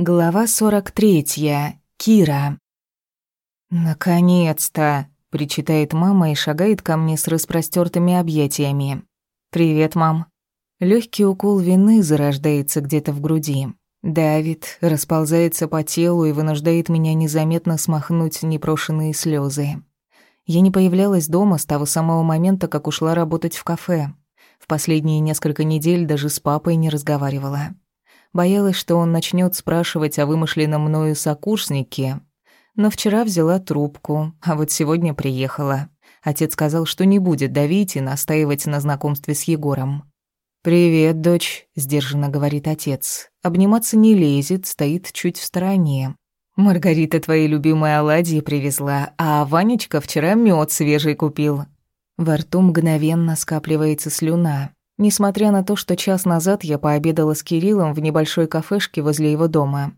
Глава 43. Кира. «Наконец-то!» – причитает мама и шагает ко мне с распростёртыми объятиями. «Привет, мам». Лёгкий укол вины зарождается где-то в груди. Давид расползается по телу и вынуждает меня незаметно смахнуть непрошенные слёзы. Я не появлялась дома с того самого момента, как ушла работать в кафе. В последние несколько недель даже с папой не разговаривала боялась, что он начнет спрашивать о вымышленном мною сокурснике. Но вчера взяла трубку, а вот сегодня приехала. Отец сказал, что не будет давить и настаивать на знакомстве с Егором. «Привет, дочь», — сдержанно говорит отец. Обниматься не лезет, стоит чуть в стороне. «Маргарита твои любимые оладьи привезла, а Ванечка вчера мед свежий купил». Во рту мгновенно скапливается слюна. Несмотря на то, что час назад я пообедала с Кириллом в небольшой кафешке возле его дома.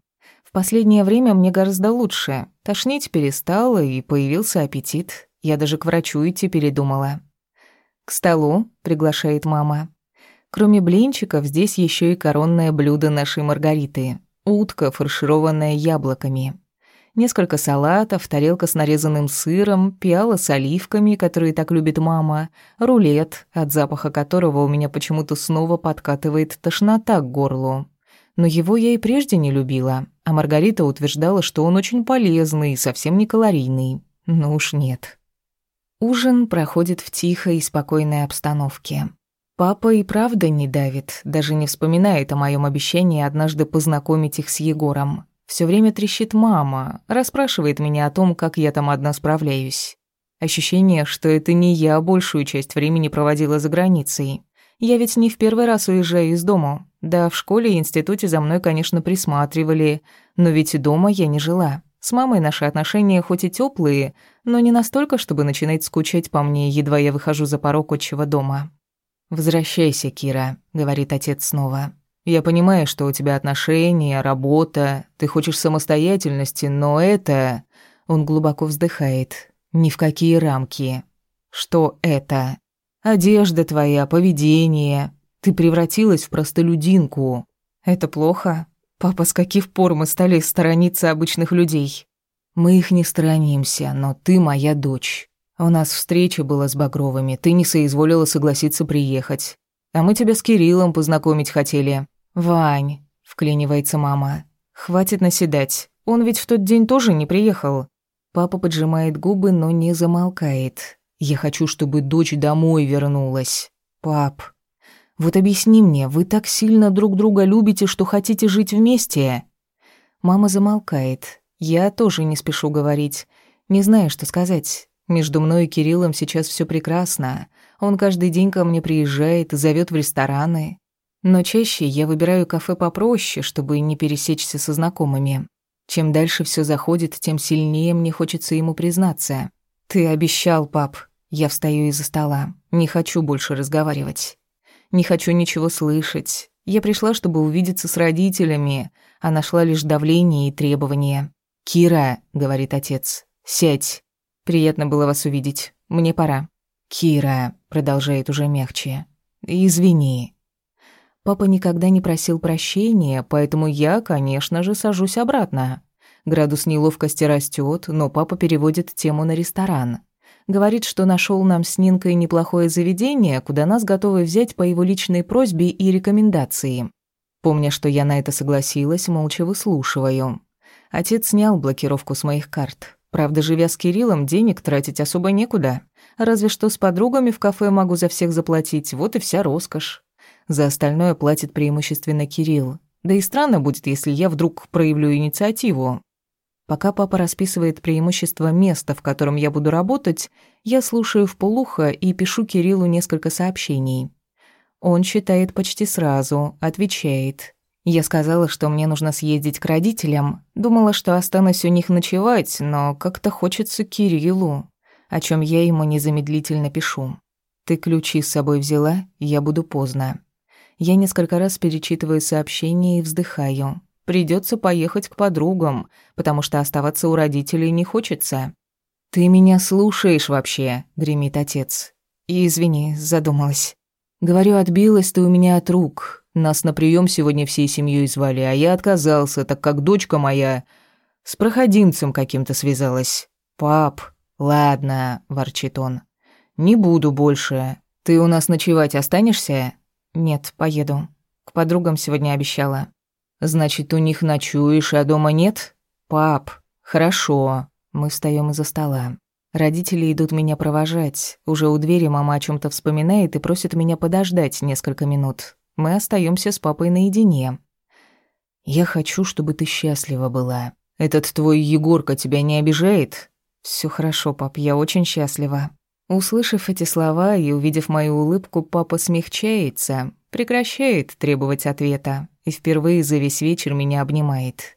В последнее время мне гораздо лучше. Тошнить перестало, и появился аппетит. Я даже к врачу идти передумала. «К столу», — приглашает мама. Кроме блинчиков, здесь еще и коронное блюдо нашей Маргариты — утка, фаршированная яблоками несколько салатов, тарелка с нарезанным сыром, пиала с оливками, которые так любит мама, рулет, от запаха которого у меня почему-то снова подкатывает тошнота к горлу. Но его я и прежде не любила, а Маргарита утверждала, что он очень полезный и совсем не калорийный. Ну уж нет. Ужин проходит в тихой и спокойной обстановке. Папа и правда не давит, даже не вспоминает о моем обещании однажды познакомить их с Егором. Все время трещит мама, расспрашивает меня о том, как я там одна справляюсь. Ощущение, что это не я большую часть времени проводила за границей. Я ведь не в первый раз уезжаю из дома. Да, в школе и институте за мной, конечно, присматривали, но ведь и дома я не жила. С мамой наши отношения хоть и теплые, но не настолько, чтобы начинать скучать по мне, едва я выхожу за порог отчего дома. «Возвращайся, Кира», — говорит отец снова. Я понимаю, что у тебя отношения, работа, ты хочешь самостоятельности, но это...» Он глубоко вздыхает. «Ни в какие рамки. Что это? Одежда твоя, поведение. Ты превратилась в простолюдинку. Это плохо? Папа, с каких пор мы стали сторониться обычных людей? Мы их не сторонимся, но ты моя дочь. У нас встреча была с Багровыми, ты не соизволила согласиться приехать. А мы тебя с Кириллом познакомить хотели». «Вань», — вклинивается мама, — «хватит наседать. Он ведь в тот день тоже не приехал». Папа поджимает губы, но не замолкает. «Я хочу, чтобы дочь домой вернулась. Пап, вот объясни мне, вы так сильно друг друга любите, что хотите жить вместе?» Мама замолкает. Я тоже не спешу говорить. Не знаю, что сказать. Между мной и Кириллом сейчас все прекрасно. Он каждый день ко мне приезжает и зовет в рестораны. Но чаще я выбираю кафе попроще, чтобы не пересечься со знакомыми. Чем дальше все заходит, тем сильнее мне хочется ему признаться. «Ты обещал, пап». Я встаю из-за стола. Не хочу больше разговаривать. Не хочу ничего слышать. Я пришла, чтобы увидеться с родителями, а нашла лишь давление и требования. «Кира», — говорит отец, — «сядь. Приятно было вас увидеть. Мне пора». «Кира», продолжает уже мягче. Извини. Папа никогда не просил прощения, поэтому я, конечно же, сажусь обратно. Градус неловкости растет, но папа переводит тему на ресторан. Говорит, что нашел нам с Нинкой неплохое заведение, куда нас готовы взять по его личной просьбе и рекомендации. Помня, что я на это согласилась, молча выслушиваю. Отец снял блокировку с моих карт. Правда, живя с Кириллом, денег тратить особо некуда. Разве что с подругами в кафе могу за всех заплатить, вот и вся роскошь. За остальное платит преимущественно Кирилл. Да и странно будет, если я вдруг проявлю инициативу. Пока папа расписывает преимущество места, в котором я буду работать, я слушаю вполуха и пишу Кириллу несколько сообщений. Он читает почти сразу, отвечает – я сказала, что мне нужно съездить к родителям. Думала, что останусь у них ночевать, но как-то хочется Кириллу, о чем я ему незамедлительно пишу. «Ты ключи с собой взяла, я буду поздно». Я несколько раз перечитываю сообщение и вздыхаю. Придется поехать к подругам, потому что оставаться у родителей не хочется. «Ты меня слушаешь вообще?» — гремит отец. «Извини, задумалась». Говорю, отбилась ты у меня от рук. Нас на прием сегодня всей семьей звали, а я отказался, так как дочка моя с проходимцем каким-то связалась. Пап, ладно, ворчит он. Не буду больше. Ты у нас ночевать останешься? Нет, поеду. К подругам сегодня обещала. Значит, у них ночуешь, а дома нет? Пап, хорошо. Мы встаем из-за стола. Родители идут меня провожать. Уже у двери мама о чем то вспоминает и просит меня подождать несколько минут. Мы остаемся с папой наедине. Я хочу, чтобы ты счастлива была. Этот твой Егорка тебя не обижает? Все хорошо, пап, я очень счастлива. Услышав эти слова и увидев мою улыбку, папа смягчается, прекращает требовать ответа и впервые за весь вечер меня обнимает.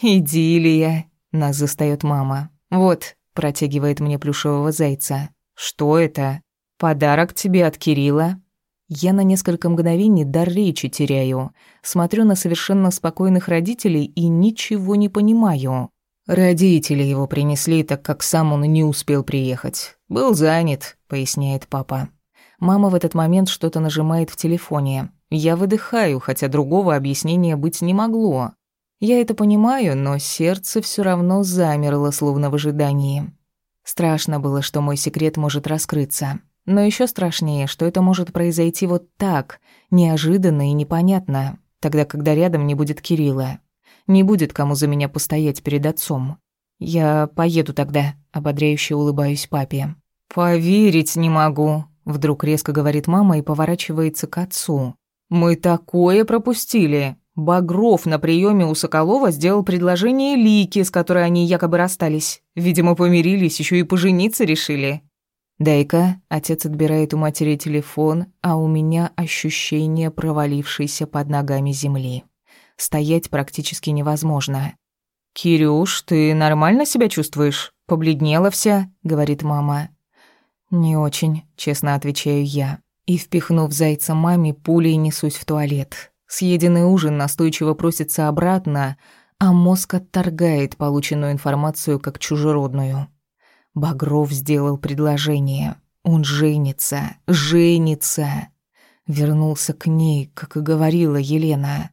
Иди, Илья, — нас застаёт мама. «Вот», — протягивает мне плюшевого зайца. «Что это?» «Подарок тебе от Кирилла». Я на несколько мгновений дар речи теряю, смотрю на совершенно спокойных родителей и ничего не понимаю. Родители его принесли, так как сам он не успел приехать. Был занят, поясняет папа. Мама в этот момент что-то нажимает в телефоне. Я выдыхаю, хотя другого объяснения быть не могло. Я это понимаю, но сердце все равно замерло, словно в ожидании. Страшно было, что мой секрет может раскрыться. Но еще страшнее, что это может произойти вот так, неожиданно и непонятно, тогда, когда рядом не будет Кирилла. Не будет кому за меня постоять перед отцом. Я поеду тогда, ободряюще улыбаюсь папе. Поверить не могу, вдруг резко говорит мама и поворачивается к отцу. Мы такое пропустили. Багров на приеме у Соколова сделал предложение Лике, с которой они якобы расстались. Видимо, помирились, еще и пожениться решили. Дай-ка, отец отбирает у матери телефон, а у меня ощущение провалившейся под ногами земли. Стоять практически невозможно. «Кирюш, ты нормально себя чувствуешь? Побледнела вся?» — говорит мама. «Не очень», — честно отвечаю я. И, впихнув зайца маме, пулей несусь в туалет. Съеденный ужин настойчиво просится обратно, а мозг отторгает полученную информацию как чужеродную. Багров сделал предложение. Он женится, женится. Вернулся к ней, как и говорила Елена.